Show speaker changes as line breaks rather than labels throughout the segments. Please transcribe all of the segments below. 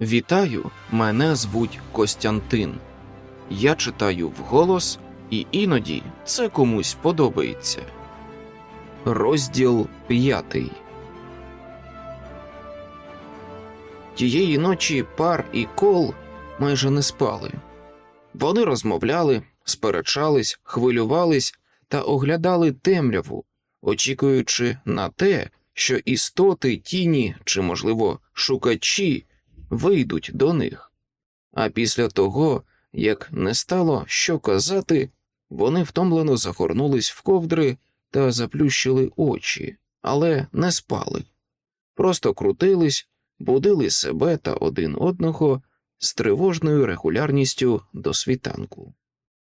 Вітаю, мене звуть Костянтин. Я читаю вголос, і іноді це комусь подобається. Розділ п'ятий. Тієї ночі пар і кол майже не спали. Вони розмовляли, сперечались, хвилювались та оглядали темряву, очікуючи на те, що істоти, тіні чи, можливо, шукачі вийдуть до них. А після того, як не стало що казати, вони втомлено загорнулись в ковдри та заплющили очі, але не спали. Просто крутились, будили себе та один одного з тривожною регулярністю до світанку.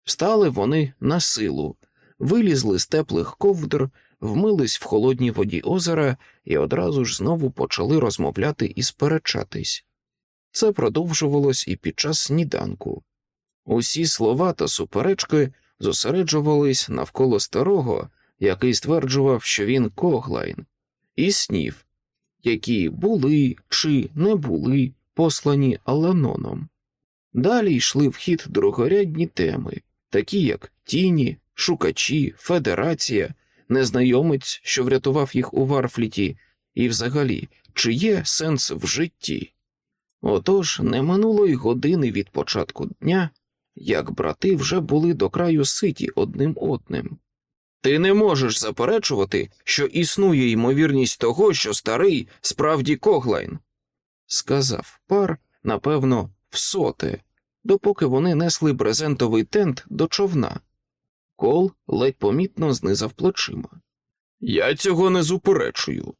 Встали вони на силу, вилізли з теплих ковдр, вмились в холодній воді озера і одразу ж знову почали розмовляти і сперечатись. Це продовжувалось і під час сніданку. Усі слова та суперечки зосереджувались навколо старого, який стверджував, що він коглайн, і снів, які були чи не були послані Аланоном. Далі йшли в хід другорядні теми, такі як тіні, шукачі, федерація, незнайомець, що врятував їх у Варфліті, і взагалі, чи є сенс в житті. Отож не минуло й години від початку дня, як брати вже були до краю ситі одним одним. Ти не можеш заперечувати, що існує ймовірність того, що старий справді коглайн, сказав пар, напевно, в соте, допоки вони несли брезентовий тент до човна. Кол ледь помітно знизав плечима. Я цього не заперечую.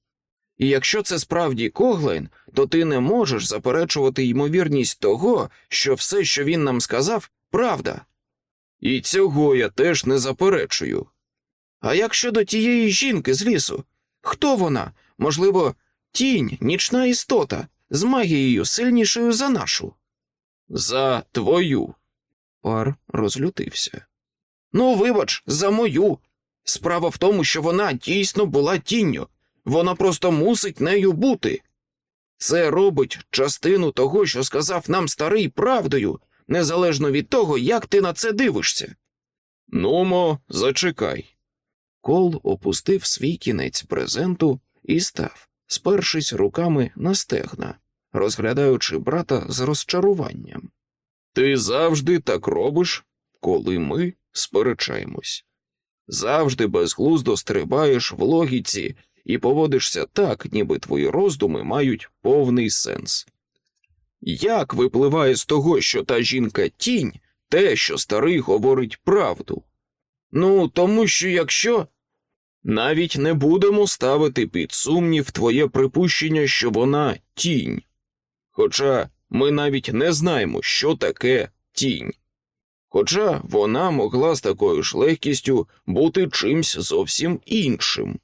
І якщо це справді Коглайн, то ти не можеш заперечувати ймовірність того, що все, що він нам сказав, правда. І цього я теж не заперечую. А як щодо тієї жінки з лісу? Хто вона? Можливо, тінь, нічна істота, з магією сильнішою за нашу? За твою. Пар розлютився. Ну, вибач, за мою. Справа в тому, що вона дійсно була тінню, вона просто мусить нею бути. Це робить частину того, що сказав нам старий правдою, незалежно від того, як ти на це дивишся. Нумо, зачекай. Кол опустив свій кінець презенту і став, спершись руками на стегна, розглядаючи брата з розчаруванням. Ти завжди так робиш, коли ми сперечаємось. Завжди безглуздо стрибаєш в логіці і поводишся так, ніби твої роздуми мають повний сенс. Як випливає з того, що та жінка тінь, те, що старий говорить правду? Ну, тому що якщо навіть не будемо ставити під сумнів твоє припущення, що вона тінь. Хоча ми навіть не знаємо, що таке тінь. Хоча вона могла з такою ж легкістю бути чимсь зовсім іншим.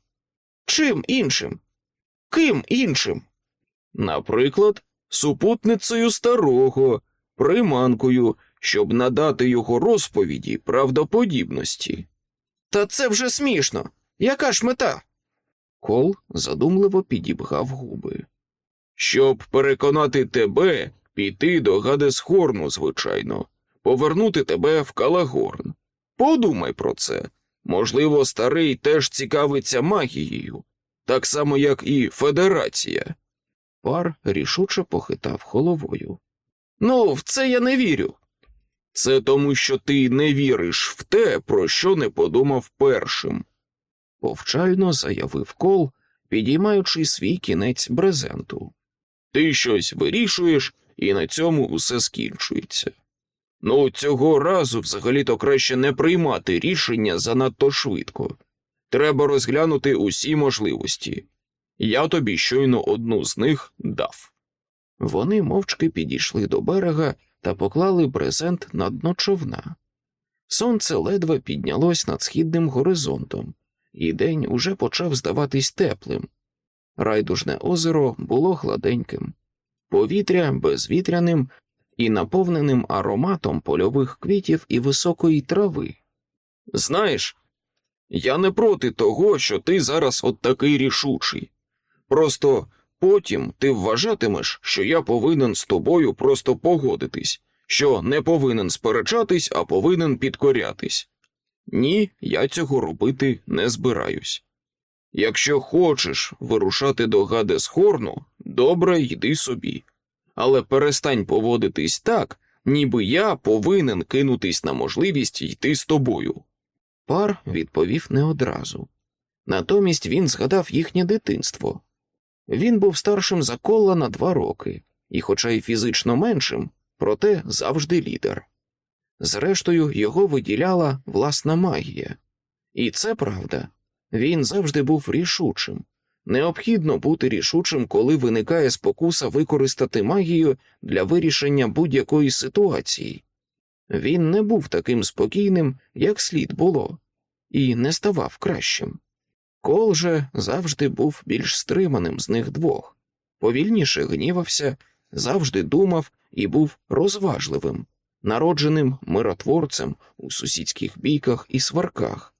Чим іншим? Ким іншим? Наприклад, супутницею старого, приманкою, щоб надати його розповіді правдоподібності. Та це вже смішно. Яка ж мета? Кол задумливо підібгав губи. Щоб переконати тебе піти до Гадесхорну, звичайно, повернути тебе в Калагорн. Подумай про це. Можливо, старий теж цікавиться магією, так само, як і Федерація. Пар рішуче похитав головою. Ну, в це я не вірю. Це тому, що ти не віриш в те, про що не подумав першим, повчально заявив кол, підіймаючи свій кінець брезенту. Ти щось вирішуєш, і на цьому усе скінчується. Ну, цього разу взагалі-то краще не приймати рішення занадто швидко. Треба розглянути усі можливості. Я тобі щойно одну з них дав. Вони мовчки підійшли до берега та поклали брезент на дно човна. Сонце ледве піднялось над східним горизонтом, і день уже почав здаватись теплим. Райдужне озеро було гладеньким, повітря безвітряним і наповненим ароматом польових квітів і високої трави. Знаєш, я не проти того, що ти зараз от такий рішучий. Просто Потім ти вважатимеш, що я повинен з тобою просто погодитись, що не повинен сперечатись, а повинен підкорятись. Ні, я цього робити не збираюсь. Якщо хочеш вирушати до Гадесхорну, добре йди собі, але перестань поводитись так, ніби я повинен кинутись на можливість йти з тобою. Пар відповів не одразу. Натомість він згадав їхнє дитинство. Він був старшим за кола на два роки, і, хоча й фізично меншим, проте завжди лідер. Зрештою, його виділяла власна магія. І це правда. Він завжди був рішучим. Необхідно бути рішучим, коли виникає спокуса використати магію для вирішення будь-якої ситуації. Він не був таким спокійним, як слід було, і не ставав кращим. Кол же завжди був більш стриманим з них двох, повільніше гнівався, завжди думав і був розважливим, народженим миротворцем у сусідських бійках і сварках.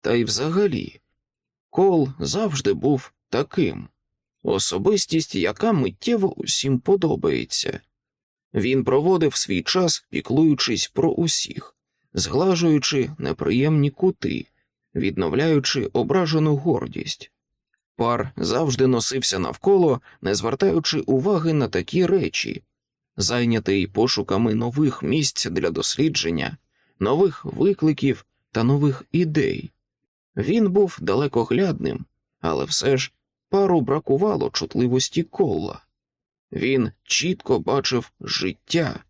Та й взагалі, Кол завжди був таким особистість, яка миттєво усім подобається. Він проводив свій час, піклуючись про усіх, зглажуючи неприємні кути, відновляючи ображену гордість. Пар завжди носився навколо, не звертаючи уваги на такі речі, зайнятий пошуками нових місць для дослідження, нових викликів та нових ідей. Він був далекоглядним, але все ж пару бракувало чутливості кола. Він чітко бачив життя,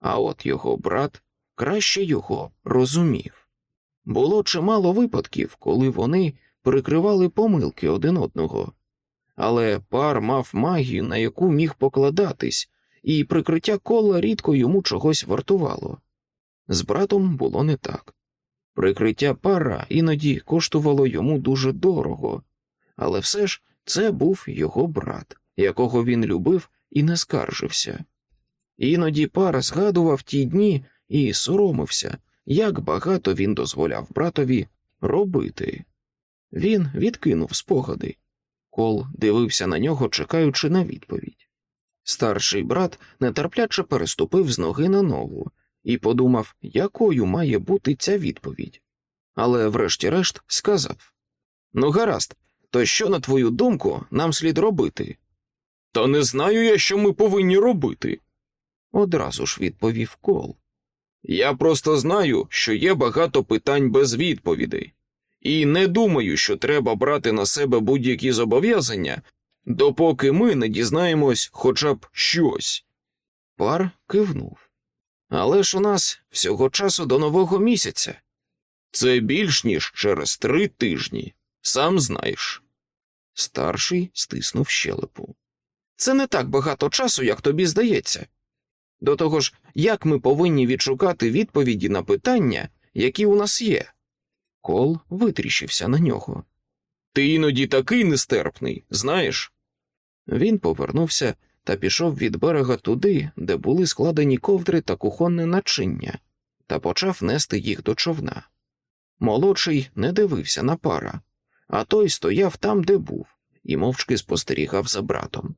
а от його брат краще його розумів. Було чимало випадків, коли вони прикривали помилки один одного, але пар мав магію, на яку міг покладатись, і прикриття кола рідко йому чогось вартувало. З братом було не так. Прикриття пара іноді коштувало йому дуже дорого, але все ж це був його брат, якого він любив і не скаржився. Іноді пар згадував ті дні і соромився, як багато він дозволяв братові робити. Він відкинув спогади. Кол дивився на нього, чекаючи на відповідь. Старший брат нетерпляче переступив з ноги на ногу і подумав, якою має бути ця відповідь. Але, врешті-решт, сказав Ну, гаразд, то що, на твою думку, нам слід робити? Та не знаю я, що ми повинні робити. Одразу ж відповів Кол. Я просто знаю, що є багато питань без відповідей, і не думаю, що треба брати на себе будь-які зобов'язання, допоки ми не дізнаємось хоча б щось. Пар кивнув. Але ж у нас всього часу до нового місяця. Це більш ніж через три тижні, сам знаєш. Старший стиснув щелепу. Це не так багато часу, як тобі здається. До того ж, як ми повинні відшукати відповіді на питання, які у нас є? Кол витріщився на нього. Ти іноді такий нестерпний, знаєш? Він повернувся та пішов від берега туди, де були складені ковдри та кухонне начиння, та почав нести їх до човна. Молодший не дивився на пара, а той стояв там, де був, і мовчки спостерігав за братом.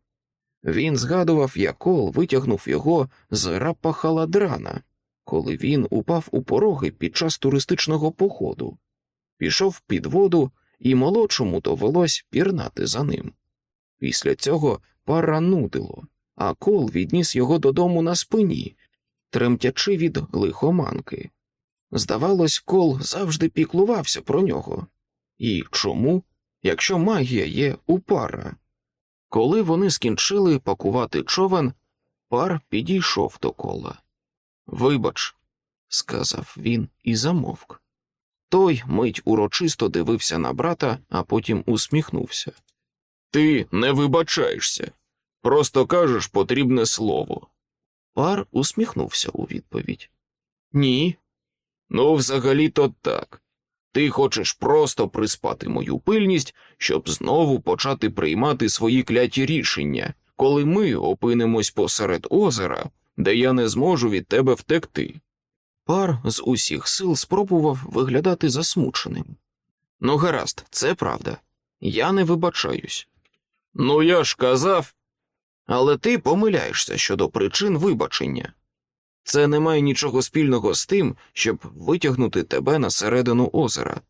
Він згадував, як кол витягнув його з рапа халадрана, коли він упав у пороги під час туристичного походу, пішов під воду, і молодшому довелось пірнати за ним. Після цього пара нудило, а кол відніс його додому на спині, тремтячи від лихоманки. Здавалось, кол завжди піклувався про нього. І чому, якщо магія є у пара? Коли вони скінчили пакувати човен, пар підійшов до кола. Вибач, сказав він і замовк. Той мить урочисто дивився на брата, а потім усміхнувся. Ти не вибачаєшся, просто кажеш потрібне слово. Пар усміхнувся у відповідь. Ні. Ну, взагалі то так. Ти хочеш просто приспати мою пильність, щоб знову почати приймати свої кляті рішення, коли ми опинимось посеред озера, де я не зможу від тебе втекти. Пар з усіх сил спробував виглядати засмученим. Ну, гаразд, це правда. Я не вибачаюсь. Ну, я ж казав. Але ти помиляєшся щодо причин вибачення. Це не має нічого спільного з тим, щоб витягнути тебе на середину озера.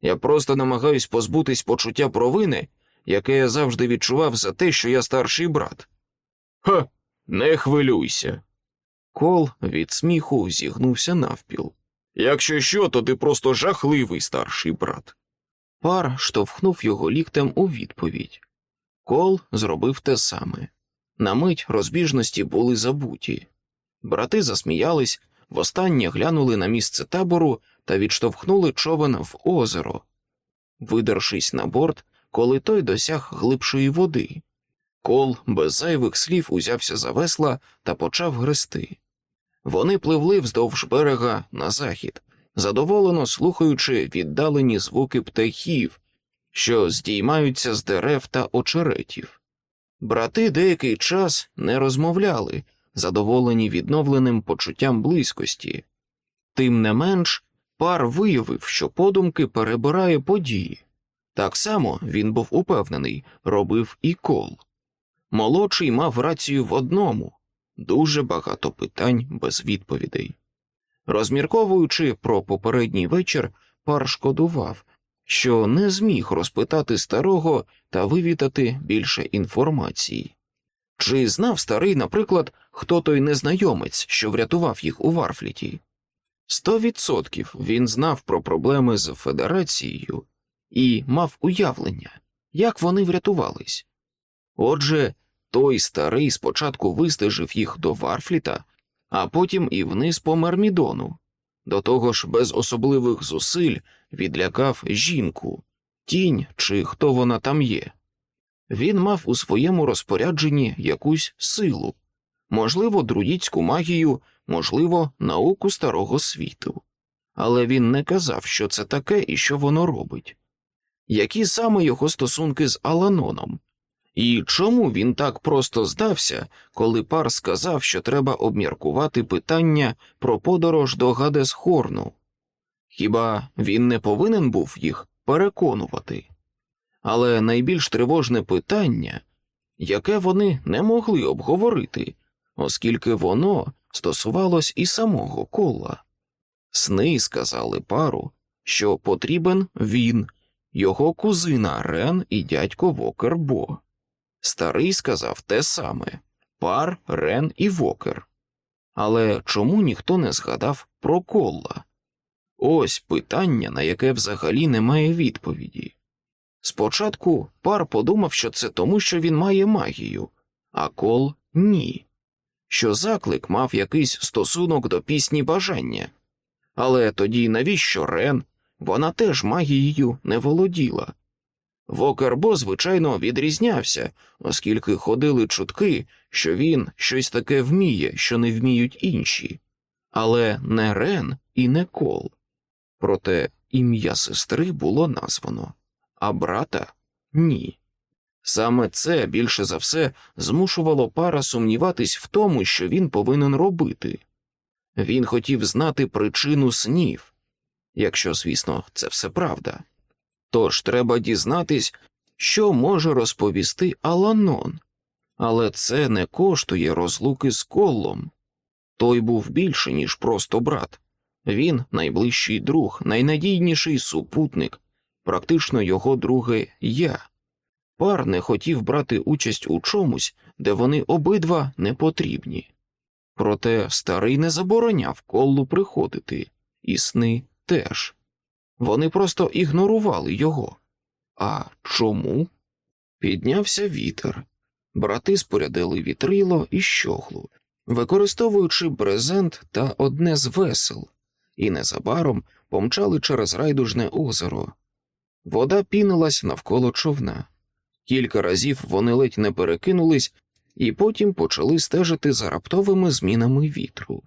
Я просто намагаюсь позбутись почуття провини, яке я завжди відчував за те, що я старший брат. Ха, не хвилюйся. Кол від сміху зігнувся навпіл. Якщо що, то ти просто жахливий старший брат. Пар штовхнув його ліктем у відповідь. Кол зробив те саме. На мить розбіжності були забуті. Брати засміялись, востаннє глянули на місце табору та відштовхнули човен в озеро, видершись на борт, коли той досяг глибшої води. Кол без зайвих слів узявся за весла та почав грести. Вони пливли вздовж берега на захід, задоволено слухаючи віддалені звуки птахів, що здіймаються з дерев та очеретів. Брати деякий час не розмовляли, задоволені відновленим почуттям близькості. Тим не менш, пар виявив, що подумки перебирає події. Так само він був упевнений, робив і кол. Молодший мав рацію в одному дуже багато питань без відповідей. Розмірковуючи про попередній вечір, пар шкодував, що не зміг розпитати старого та вивітати більше інформації. Чи знав старий, наприклад, хто той незнайомець, що врятував їх у Варфліті? Сто відсотків він знав про проблеми з Федерацією і мав уявлення, як вони врятувались. Отже, той старий спочатку вистежив їх до Варфліта, а потім і вниз по Мермідону. До того ж, без особливих зусиль відлякав жінку, тінь чи хто вона там є. Він мав у своєму розпорядженні якусь силу, можливо, друїдську магію, можливо, науку старого світу, але він не казав, що це таке і що воно робить. Які саме його стосунки з Аланоном, і чому він так просто здався, коли пар сказав, що треба обміркувати питання про подорож до Гадесхорну? Хіба він не повинен був їх переконувати? Але найбільш тривожне питання, яке вони не могли обговорити, оскільки воно стосувалось і самого кола. Сни сказали пару, що потрібен він, його кузина Рен і дядько Вокер Бо. Старий сказав те саме пар, Рен і Вокер. Але чому ніхто не згадав про кола? Ось питання, на яке взагалі немає відповіді. Спочатку пар подумав, що це тому, що він має магію, а кол ні, що заклик мав якийсь стосунок до пісні бажання. Але тоді навіщо Рен? Вона теж магією не володіла. Вокербо, звичайно, відрізнявся, оскільки ходили чутки, що він щось таке вміє, що не вміють інші, але не Рен і не кол. Проте ім'я сестри було названо, а брата ні. Саме це більше за все змушувало пара сумніватись в тому, що він повинен робити. Він хотів знати причину снів, якщо, звісно, це все правда. Тож треба дізнатись, що може розповісти Аланон, але це не коштує розлуки з колом. Той був більше, ніж просто брат. Він найближчий друг, найнадійніший супутник, практично його друге я. Пар не хотів брати участь у чомусь, де вони обидва не потрібні. Проте старий не забороняв колу приходити, і сни теж. Вони просто ігнорували його. А чому? Піднявся вітер. Брати спорядили вітрило і щоглу, використовуючи брезент та одне з весел, і незабаром помчали через райдужне озеро. Вода пінилась навколо човна. Кілька разів вони ледь не перекинулись і потім почали стежити за раптовими змінами вітру.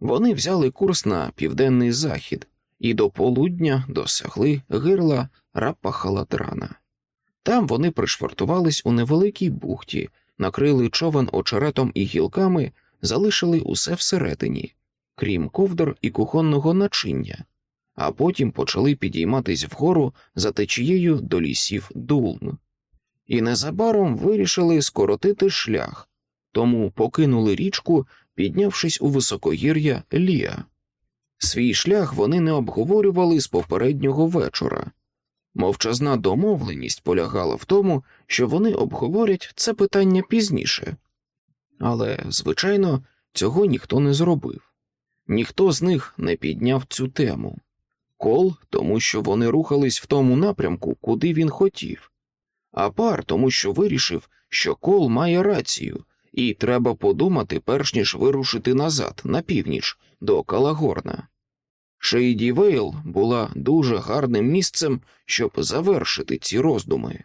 Вони взяли курс на південний захід і до полудня досягли гирла Рапахалатрана. Там вони пришвартувались у невеликій бухті, накрили човен очеретом і гілками, залишили усе всередині, крім ковдр і кухонного начиння, а потім почали підійматись вгору за течією до лісів Дулн. і незабаром вирішили скоротити шлях, тому покинули річку, піднявшись у високогір'я Лія. Свій шлях вони не обговорювали з попереднього вечора. Мовчазна домовленість полягала в тому, що вони обговорять це питання пізніше, але, звичайно, цього ніхто не зробив. Ніхто з них не підняв цю тему. Кол, тому що вони рухались в тому напрямку, куди він хотів, а Пар, тому що вирішив, що кол має рацію, і треба подумати, перш ніж вирушити назад, на північ, до Калагорна. Шейді Вейл була дуже гарним місцем, щоб завершити ці роздуми.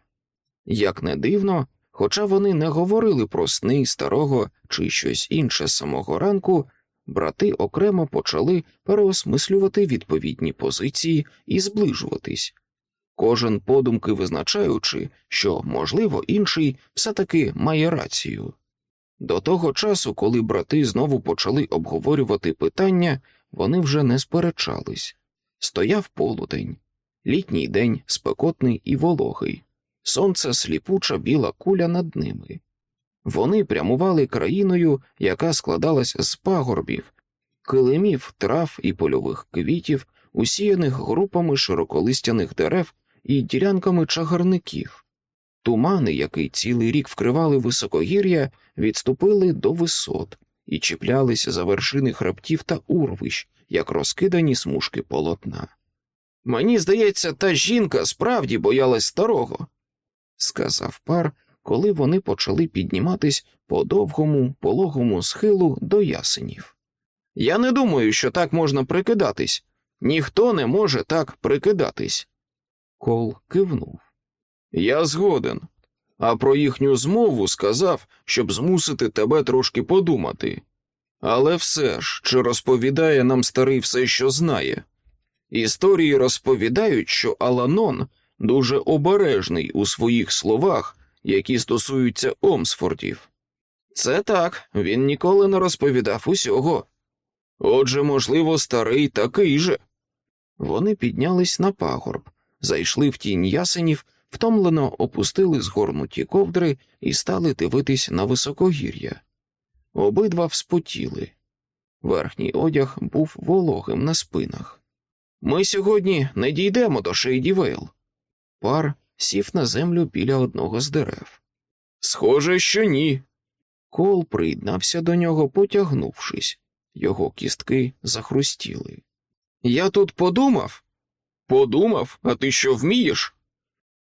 Як не дивно, хоча вони не говорили про сни старого чи щось інше самого ранку, брати окремо почали переосмислювати відповідні позиції і зближуватись, кожен подумки визначаючи, що, можливо, інший все таки має рацію. До того часу, коли брати знову почали обговорювати питання, вони вже не сперечались. Стояв полудень, літній день спекотний і вологий, сонце сліпуча біла куля над ними. Вони прямували країною, яка складалась з пагорбів, килимів, трав і польових квітів, усіяних групами широколистяних дерев і ділянками чагарників. Тумани, які цілий рік вкривали високогір'я, відступили до висот і чіплялись за вершини хребтів та урвищ, як розкидані смужки полотна. Мені здається, та жінка справді боялась старого, сказав пар, коли вони почали підніматись по довгому, пологому схилу до ясенів. Я не думаю, що так можна прикидатись. Ніхто не може так прикидатись. Кол кивнув. Я згоден. А про їхню змову сказав, щоб змусити тебе трошки подумати. Але все ж, чи розповідає нам старий все, що знає? Історії розповідають, що Аланон дуже обережний у своїх словах, які стосуються Омсфордів. Це так, він ніколи не розповідав усього. Отже, можливо, старий такий же. Вони піднялись на пагорб, зайшли в тінь ясенів, втомлено опустили згорнуті ковдри і стали дивитись на високогір'я. Обидва вспотіли. Верхній одяг був вологим на спинах. Ми сьогодні не дійдемо до Шейді Вейл. Пар сів на землю біля одного з дерев. Схоже, що ні. Кол приєднався до нього, потягнувшись, його кістки захрустіли. Я тут подумав. Подумав, а ти що вмієш?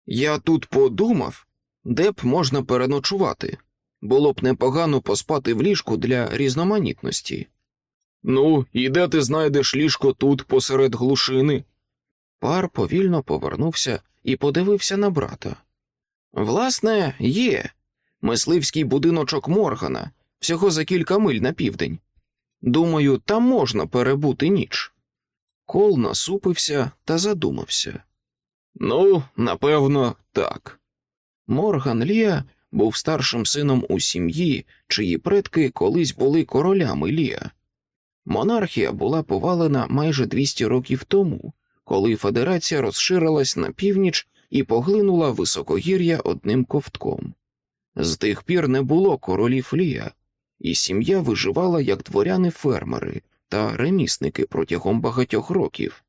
Я тут подумав, де б можна переночувати. Було б непогано поспати в ліжку для різноманітності. Ну, і де ти знайдеш ліжко тут посеред глушини? Пар повільно повернувся і подивився на брата. Власне, є мисливський будиночок Моргана, всього за кілька миль на південь. Думаю, там можна перебути ніч. Кол насупився та задумався. Ну, напевно, так. Морган Лія був старшим сином у сім'ї, чиї предки колись були королями Лія. Монархія була повалена майже 200 років тому, коли федерація розширилась на північ і поглинула високогір'я одним ковтком. З тих пір не було королів Лія, і сім'я виживала як дворяни фермери та ремісники протягом багатьох років.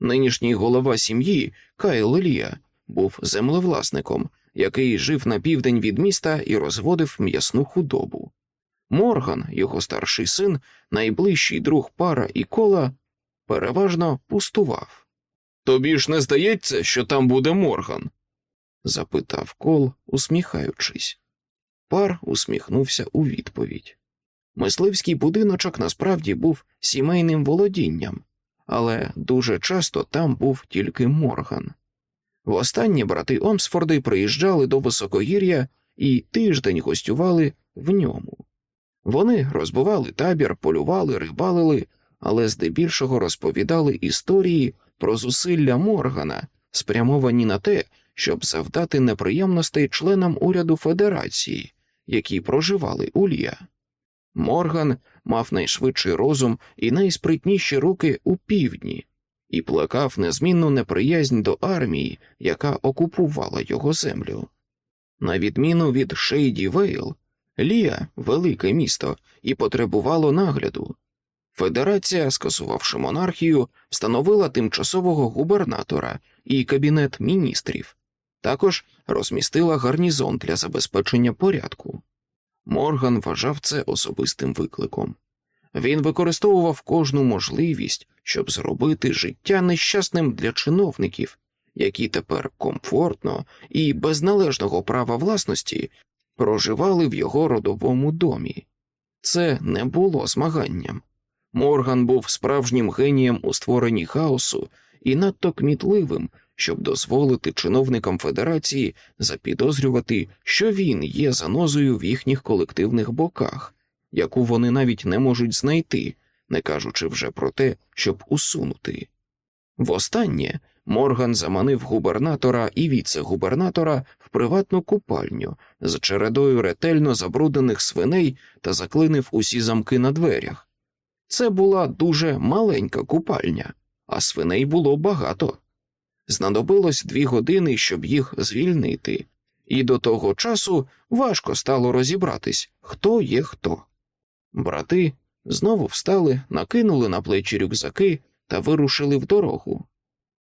Нинішній голова сім'ї Кайл Лія був землевласником, який жив на південь від міста і розводив м'ясну худобу. Морган, його старший син, найближчий друг пара і кола, переважно пустував. Тобі ж не здається, що там буде Морган? запитав кол, усміхаючись. Пар усміхнувся у відповідь. Мисливський будиночок насправді був сімейним володінням, але дуже часто там був тільки Морган. Востаннє брати Омсфорди приїжджали до високогір'я і тиждень гостювали в ньому. Вони розбивали табір, полювали, рибалили, але здебільшого розповідали історії про зусилля Моргана, спрямовані на те, щоб завдати неприємностей членам уряду Федерації, які проживали у. Морган мав найшвидший розум і найспритніші руки у півдні і плекав незмінну неприязнь до армії, яка окупувала його землю. На відміну від Шейді Вейл, Лія велике місто і потребувало нагляду. Федерація, скасувавши монархію, встановила тимчасового губернатора і кабінет міністрів, також розмістила гарнізон для забезпечення порядку. Морган вважав це особистим викликом. Він використовував кожну можливість, щоб зробити життя нещасним для чиновників, які тепер комфортно і без належного права власності проживали в його родовому домі. Це не було змаганням. Морган був справжнім генієм у створенні хаосу і надто кмітливим, щоб дозволити чиновникам Федерації запідозрювати, що він є занозою в їхніх колективних боках, яку вони навіть не можуть знайти, не кажучи вже про те, щоб усунути. Востаннє Морган заманив губернатора і віце-губернатора в приватну купальню з чередою ретельно забруднених свиней та заклинив усі замки на дверях. Це була дуже маленька купальня, а свиней було багато. Знадобилось дві години, щоб їх звільнити, і до того часу важко стало розібратись, хто є хто. Брати знову встали, накинули на плечі рюкзаки та вирушили в дорогу.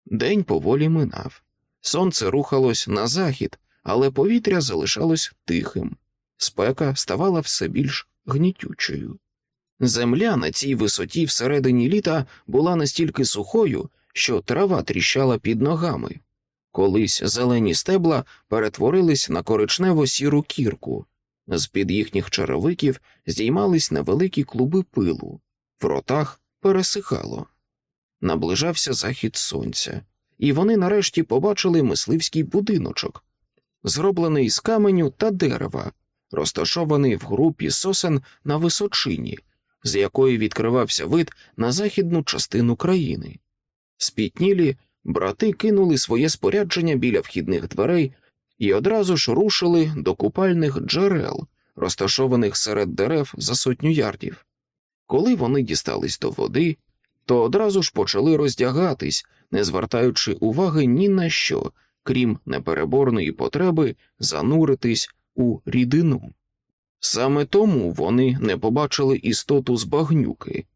День поволі минав. Сонце рухалось на захід, але повітря залишалось тихим. Спека ставала все більш гнітючою. Земля на цій висоті всередині літа була настільки сухою, що трава тріщала під ногами. Колись зелені стебла перетворились на коричнево сіру кірку, з під їхніх черевиків здіймались невеликі клуби пилу, в ротах пересихало. Наближався захід сонця, і вони нарешті побачили мисливський будиночок, зроблений з каменю та дерева, розташований в групі сосен на височині, з якої відкривався вид на західну частину країни. Спітнілі брати кинули своє спорядження біля вхідних дверей і одразу ж рушили до купальних джерел, розташованих серед дерев за сотню ярдів. Коли вони дістались до води, то одразу ж почали роздягатись, не звертаючи уваги ні на що, крім непереборної потреби зануритись у рідину. Саме тому вони не побачили істоту з багнюки.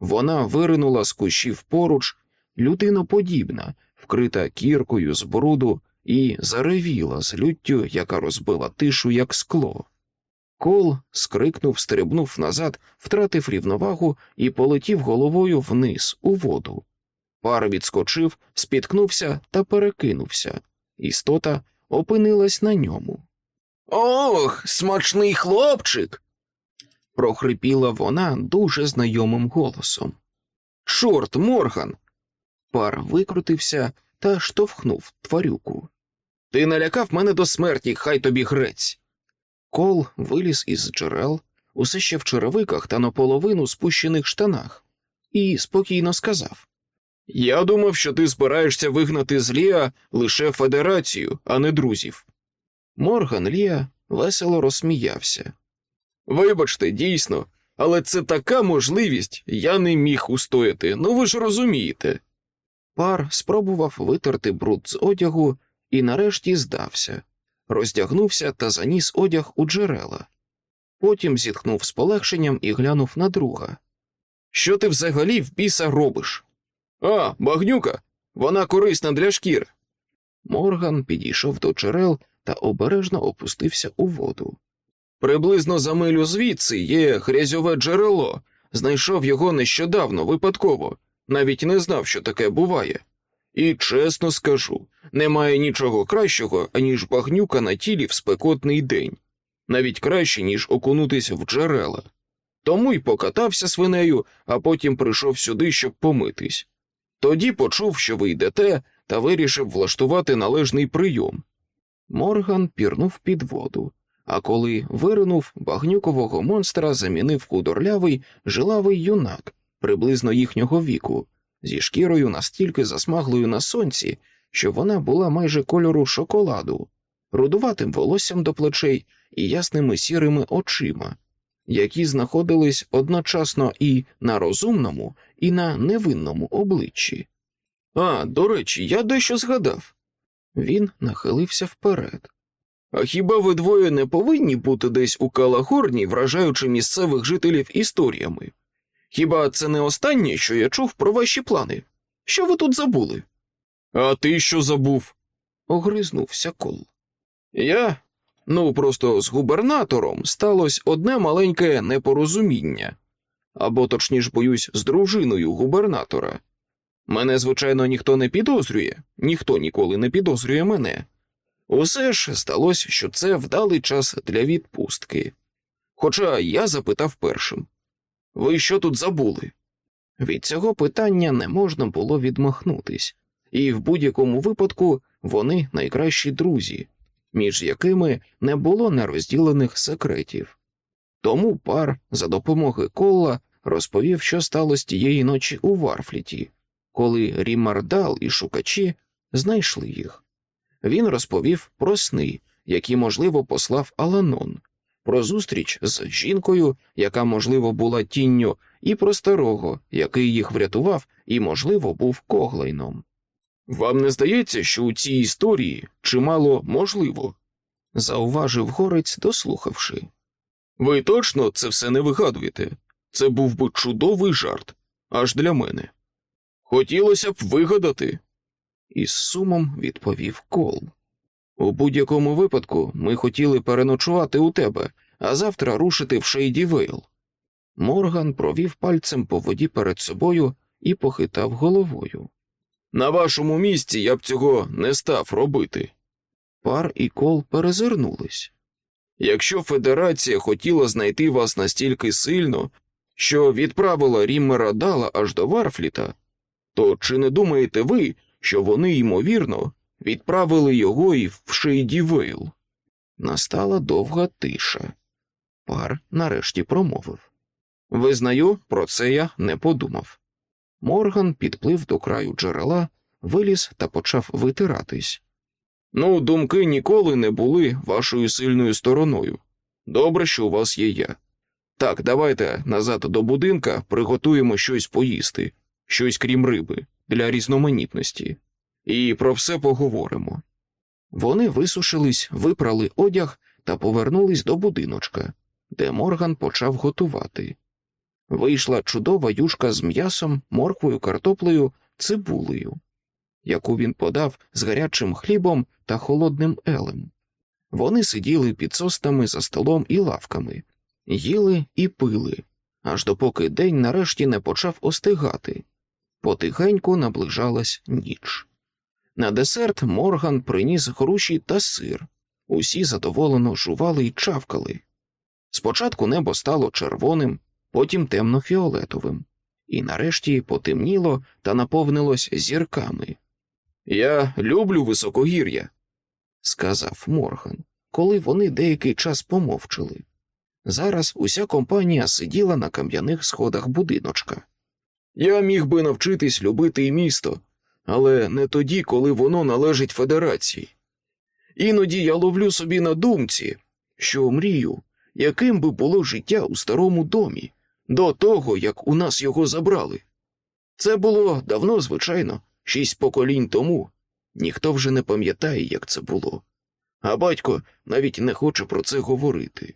Вона виринула з кущів поруч, людиноподібна, вкрита кіркою з бруду, і заревіла з люттю, яка розбила тишу, як скло. Кол скрикнув, стрибнув назад, втратив рівновагу і полетів головою вниз у воду. Пар відскочив, спіткнувся та перекинувся. Істота опинилась на ньому. Ох, смачний хлопчик. прохрипіла вона дуже знайомим голосом. Чорт, Морган. Пар викрутився та штовхнув тварюку. Ти налякав мене до смерті, хай тобі грець. Кол виліз із джерел, усе ще в черевиках та наполовину спущених штанах, і спокійно сказав Я думав, що ти збираєшся вигнати з Ліа лише федерацію, а не друзів. Морган Ліа весело розсміявся. Вибачте, дійсно, але це така можливість, я не міг устояти, ну ви ж розумієте. Пар спробував витерти бруд з одягу і нарешті здався, роздягнувся та заніс одяг у джерела. Потім зітхнув з полегшенням і глянув на друга. Що ти взагалі в біса робиш? А, багнюка, вона корисна для шкір. Морган підійшов до джерел та обережно опустився у воду. Приблизно за милю звідси є грязьове джерело, знайшов його нещодавно, випадково, навіть не знав, що таке буває. І чесно скажу, немає нічого кращого, аніж багнюка на тілі в спекотний день, навіть краще, ніж окунутися в джерела. Тому й покатався свинею, а потім прийшов сюди, щоб помитись. Тоді почув, що ви йдете, та вирішив влаштувати належний прийом. Морган пірнув під воду, а коли виринув, багнюкового монстра замінив худорлявий, жилавий юнак приблизно їхнього віку, зі шкірою настільки засмаглою на сонці, що вона була майже кольору шоколаду, рудуватим волоссям до плечей і ясними сірими очима, які знаходились одночасно і на розумному, і на невинному обличчі. А, до речі, я дещо згадав. Він нахилився вперед. А хіба ви двоє не повинні бути десь у Калагорні, вражаючи місцевих жителів історіями? Хіба це не останнє, що я чув про ваші плани? Що ви тут забули? А ти що забув? огризнувся кол. Я? Ну, просто з губернатором сталося одне маленьке непорозуміння, або, точніше, боюсь, з дружиною губернатора. Мене, звичайно, ніхто не підозрює, ніхто ніколи не підозрює мене. Усе ж здалося, що це вдалий час для відпустки. Хоча я запитав першим ви що тут забули? Від цього питання не можна було відмахнутись, і в будь-якому випадку вони найкращі друзі, між якими не було нерозділених секретів. Тому пар за допомогою кола розповів, що сталося тієї ночі у Варфліті, коли Рімардал і шукачі знайшли їх. Він розповів про сни, які, можливо, послав Аланон, про зустріч з жінкою, яка, можливо, була тінню, і про старого, який їх врятував і, можливо, був коглайном. Вам не здається, що у цій історії чимало можливо? зауважив горець, дослухавши. Ви точно це все не вигадуєте? Це був би чудовий жарт, як для мене. Хотілося б вигадати, із сумом відповів Кол. У будь-якому випадку ми хотіли переночувати у тебе, а завтра рушити в Шейді Вейл. Морган провів пальцем по воді перед собою і похитав головою. На вашому місці я б цього не став робити. Пар і кол перезирнулись. Якщо Федерація хотіла знайти вас настільки сильно, що відправила Ріммера Дала аж до Варфліта, то чи не думаєте ви, що вони, ймовірно, відправили його і в Шейді Вейл? Настала довга тиша. Пар нарешті промовив Визнаю, про це я не подумав. Морган підплив до краю джерела, виліз та почав витиратись. Ну, думки ніколи не були вашою сильною стороною. Добре, що у вас є я. Так, давайте назад до будинка приготуємо щось поїсти, щось крім риби, для різноманітності, і про все поговоримо. Вони висушились, випрали одяг та повернулись до будиночка, де Морган почав готувати. Вийшла чудова юшка з м'ясом, морквою, картоплею, цибулею, яку він подав з гарячим хлібом та холодним елем. Вони сиділи під состами за столом і лавками, їли і пили, аж допоки день нарешті не почав остигати. Потихеньку наближалась ніч. На десерт Морган приніс груші та сир. Усі задоволено жували й чавкали. Спочатку небо стало червоним, потім темно-фіолетовим, і нарешті потемніло та наповнилось зірками. Я люблю високогір'я, сказав Морган, коли вони деякий час помовчали. Зараз уся компанія сиділа на кам'яних сходах будиночка. Я міг би навчитись любити і місто, але не тоді, коли воно належить федерації. Іноді я ловлю собі на думці, що мрію, яким би було життя у старому домі, до того, як у нас його забрали. Це було давно, звичайно, шість поколінь тому. Ніхто вже не пам'ятає, як це було, а батько навіть не хоче про це говорити.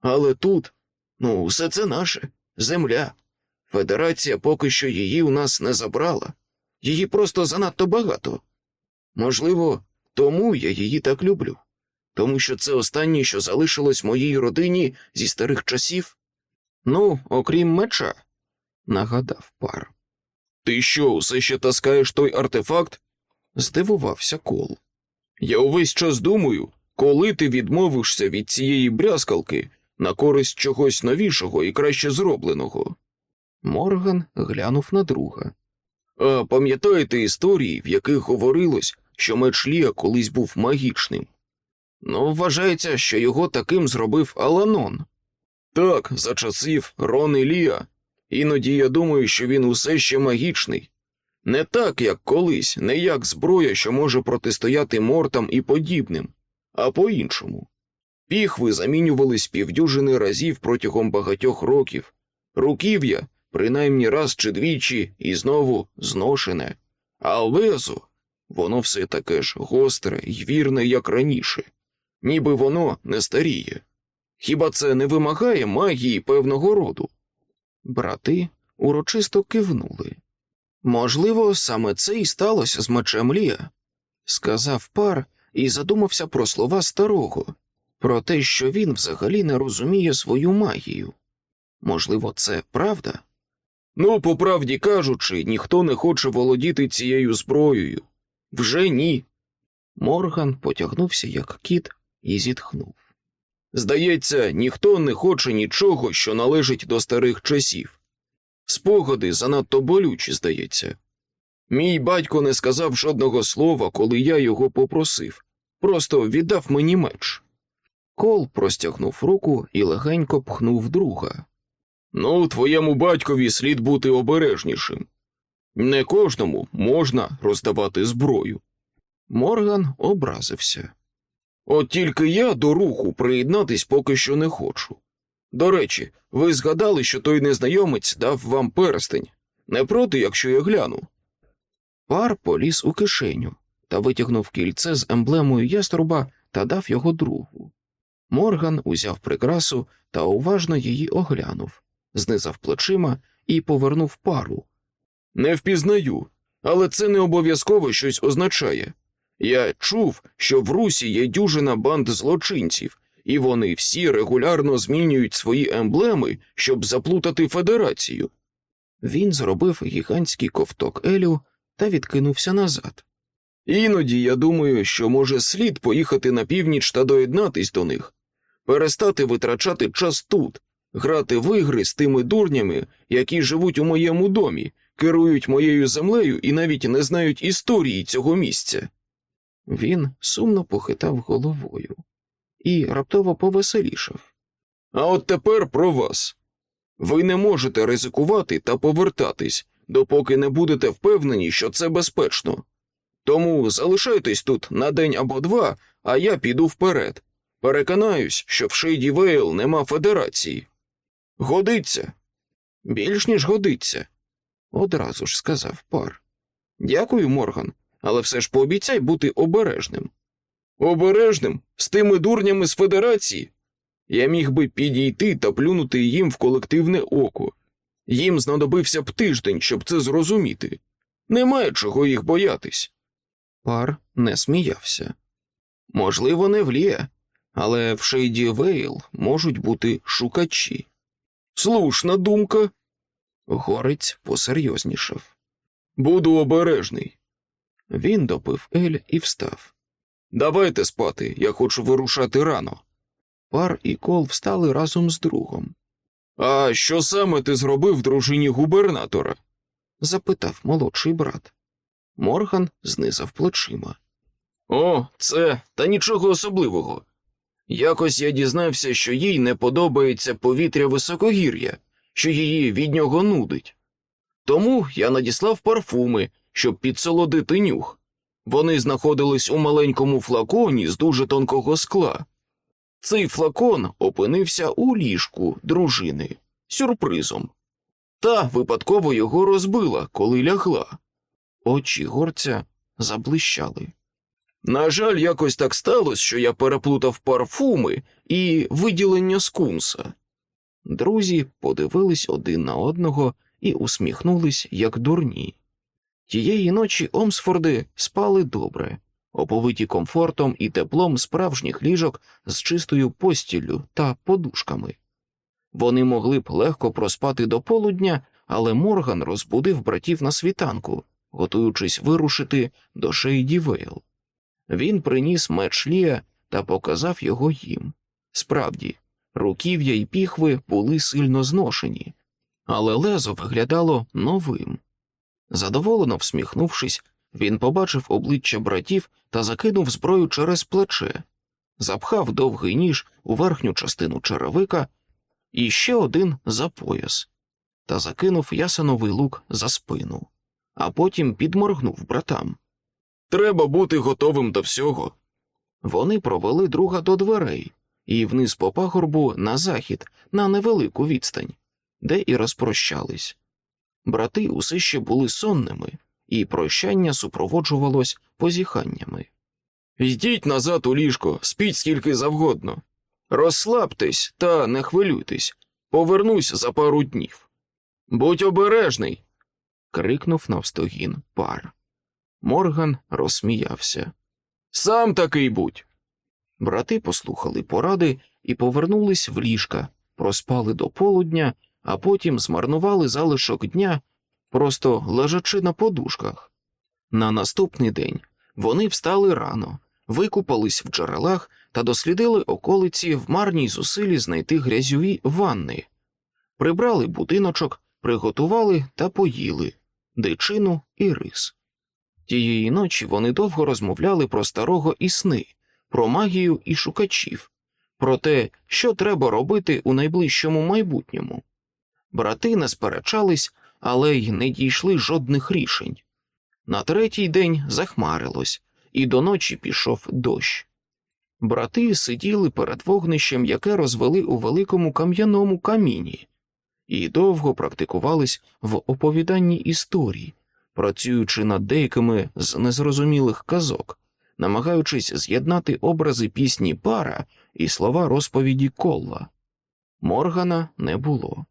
Але тут, ну, все це наше земля. Федерація поки що її у нас не забрала, її просто занадто багато. Можливо, тому я її так люблю, тому що це останнє, що залишилось моїй родині зі старих часів. Ну, окрім меча, нагадав пар. Ти що, усе ще таскаєш той артефакт? здивувався кол. Я увесь час думаю, коли ти відмовишся від цієї брязкалки на користь чогось новішого і краще зробленого. Морган глянув на друга. А пам'ятаєте історії, в яких говорилось, що меч Лія колись був магічним? Ну, вважається, що його таким зробив Аланон. Так, за часів Рон і Лія. Іноді я думаю, що він усе ще магічний. Не так, як колись, не як зброя, що може протистояти мортам і подібним, а по-іншому. Піхви замінювались півдюжини разів протягом багатьох років, руків'я принаймні раз чи двічі і знову зношене, а лезо, воно все таке ж гостре й вірне, як раніше. ніби воно не старіє. Хіба це не вимагає магії певного роду? Брати урочисто кивнули. Можливо, саме це і сталося з мечем Лія, сказав пар і задумався про слова старого, про те, що він взагалі не розуміє свою магію. Можливо, це правда? Ну, по правді кажучи, ніхто не хоче володіти цією зброєю. Вже ні. Морган потягнувся як кіт і зітхнув. Здається, ніхто не хоче нічого, що належить до старих часів. Спогади занадто болючі, здається. Мій батько не сказав жодного слова, коли я його попросив, просто віддав мені меч. Кол простягнув руку і легенько пхнув друга. Ну, твоєму батькові слід бути обережнішим. Не кожному можна роздавати зброю. Морган образився. От тільки я до руху приєднатись поки що не хочу. До речі, ви згадали, що той незнайомець дав вам перстень. Не проти, якщо я гляну. Пар поліз у кишеню та витягнув кільце з емблемою яструба та дав його другу. Морган узяв прикрасу та уважно її оглянув, знизав плечима і повернув пару. Не впізнаю, але це не обов'язково щось означає. Я чув, що в Русі є дюжина банд злочинців, і вони всі регулярно змінюють свої емблеми, щоб заплутати федерацію. Він зробив гігантський ковток Елю та відкинувся назад. Іноді я думаю, що може слід поїхати на північ та доєднатись до них, перестати витрачати час тут, грати в ігри з тими дурнями, які живуть у моєму домі, керують моєю землею і навіть не знають історії цього місця. Він сумно похитав головою і раптово повеселішав. А от тепер про вас. Ви не можете ризикувати та повертатись, допоки не будете впевнені, що це безпечно. Тому залишайтесь тут на день або два, а я піду вперед. Переконаюсь, що в Шейді Вейл нема федерації. Годиться. Більш ніж годиться, одразу ж сказав пар. Дякую, Морган, але все ж пообіцяй бути обережним. Обережним з тими дурнями з федерації. Я міг би підійти та плюнути їм в колективне око. Їм знадобився б тиждень, щоб це зрозуміти. Немає чого їх боятись. Пар не сміявся. Можливо, не вліє, але в Шейді Вейл можуть бути шукачі. Слушна думка. Горець посерйознішав. Буду обережний. Він допив Ель і встав. Давайте спати, я хочу вирушати рано. Пар і кол встали разом з другом. А що саме ти зробив дружині губернатора? запитав молодший брат. Морган знизав плечима. О, це та нічого особливого. Якось я дізнався, що їй не подобається повітря високогір'я, що її від нього нудить. Тому я надіслав парфуми, щоб підсолодити нюх. Вони знаходились у маленькому флаконі з дуже тонкого скла. Цей флакон опинився у ліжку дружини сюрпризом, та випадково його розбила, коли лягла. Очі горця заблищали. На жаль, якось так сталося, що я переплутав парфуми і виділення скунса. Друзі подивились один на одного і усміхнулись, як дурні. Тієї ночі Омсфорди спали добре, оповиті комфортом і теплом справжніх ліжок з чистою постіллю та подушками. Вони могли б легко проспати до полудня, але Морган розбудив братів на світанку, готуючись вирушити до Шейді Вейл. Він приніс меч Лія та показав його їм. Справді, руків'я й піхви були сильно зношені, але лезо виглядало новим. Задоволено всміхнувшись, він побачив обличчя братів та закинув зброю через плече, запхав довгий ніж у верхню частину черевика і ще один за пояс, та закинув ясеновий лук за спину, а потім підморгнув братам. Треба бути готовим до всього. Вони провели друга до дверей і вниз по пагорбу на захід на невелику відстань, де і розпрощались. Брати усе ще були сонними, і прощання супроводжувалось позіханнями. Йдіть назад у ліжко, спіть скільки завгодно. Розслабтесь та не хвилюйтесь. Повернусь за пару днів. Будь обережний. крикнув навстогін пар. Морган розсміявся. Сам такий будь. Брати послухали поради і повернулись в ліжка, проспали до полудня, а потім змарнували залишок дня, просто лежачи на подушках. На наступний день вони встали рано, викупались в джерелах та дослідили околиці в марній зусилі знайти грязьові ванни, прибрали будиночок, приготували та поїли дичину і рис. Тієї ночі вони довго розмовляли про старого і сни, про магію і шукачів, про те, що треба робити у найближчому майбутньому. Брати не сперечались, але й не дійшли жодних рішень. На третій день захмарилось, і до ночі пішов дощ. Брати сиділи перед вогнищем, яке розвели у великому кам'яному каміні, і довго практикувались в оповіданні історій, працюючи над деякими з незрозумілих казок, намагаючись з'єднати образи пісні пара і слова розповіді Колла. Моргана не було.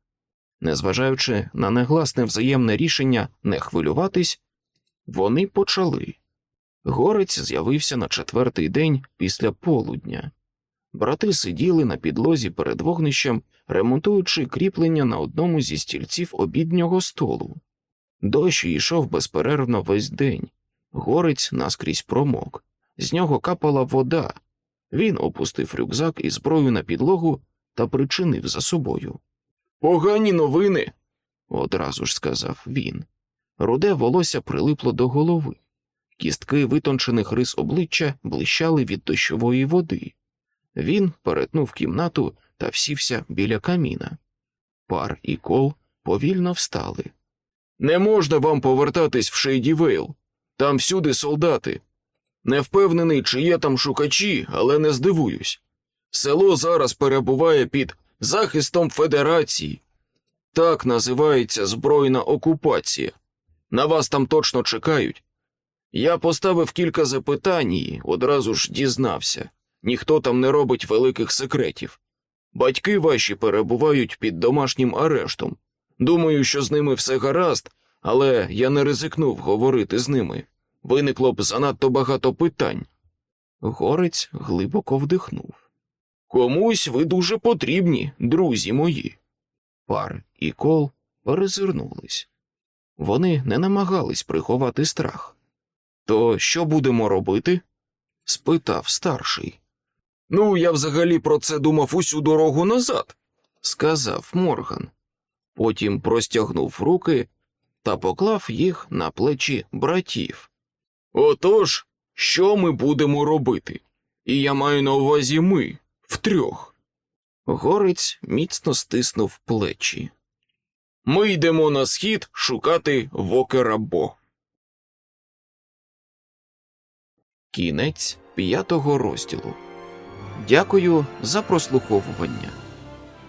Незважаючи на негласне взаємне рішення не хвилюватись, вони почали. Горець з'явився на четвертий день після полудня. Брати сиділи на підлозі перед вогнищем, ремонтуючи кріплення на одному зі стільців обіднього столу. Дощ йшов безперервно весь день. Горець наскрізь промок, з нього капала вода. Він опустив рюкзак і зброю на підлогу та причинив за собою. Погані новини, одразу ж сказав він. Руде волосся прилипло до голови. Кістки витончених рис обличчя блищали від дощової води. Він перетнув кімнату та всівся біля каміна. Пар і кол повільно встали. Не можна вам повертатись в Шейді Вейл. Там всюди солдати. Не впевнений, чи є там шукачі, але не здивуюсь. Село зараз перебуває під захистом Федерації. Так називається збройна окупація. На вас там точно чекають. Я поставив кілька запитань і одразу ж дізнався ніхто там не робить великих секретів. Батьки ваші перебувають під домашнім арештом. Думаю, що з ними все гаразд, але я не ризикнув говорити з ними. Виникло б занадто багато питань. Горець глибоко вдихнув. Комусь ви дуже потрібні, друзі мої. Пар і кол перезирнулись. Вони не намагались приховати страх. То що будемо робити? спитав старший. Ну, я взагалі про це думав усю дорогу назад, сказав Морган. Потім простягнув руки та поклав їх на плечі братів. Отож, що ми будемо робити? І я маю на увазі ми втрьох. Горець міцно стиснув плечі. Ми йдемо на схід шукати вокера Бо. Кінець п'ятого розділу. Дякую за прослуховування.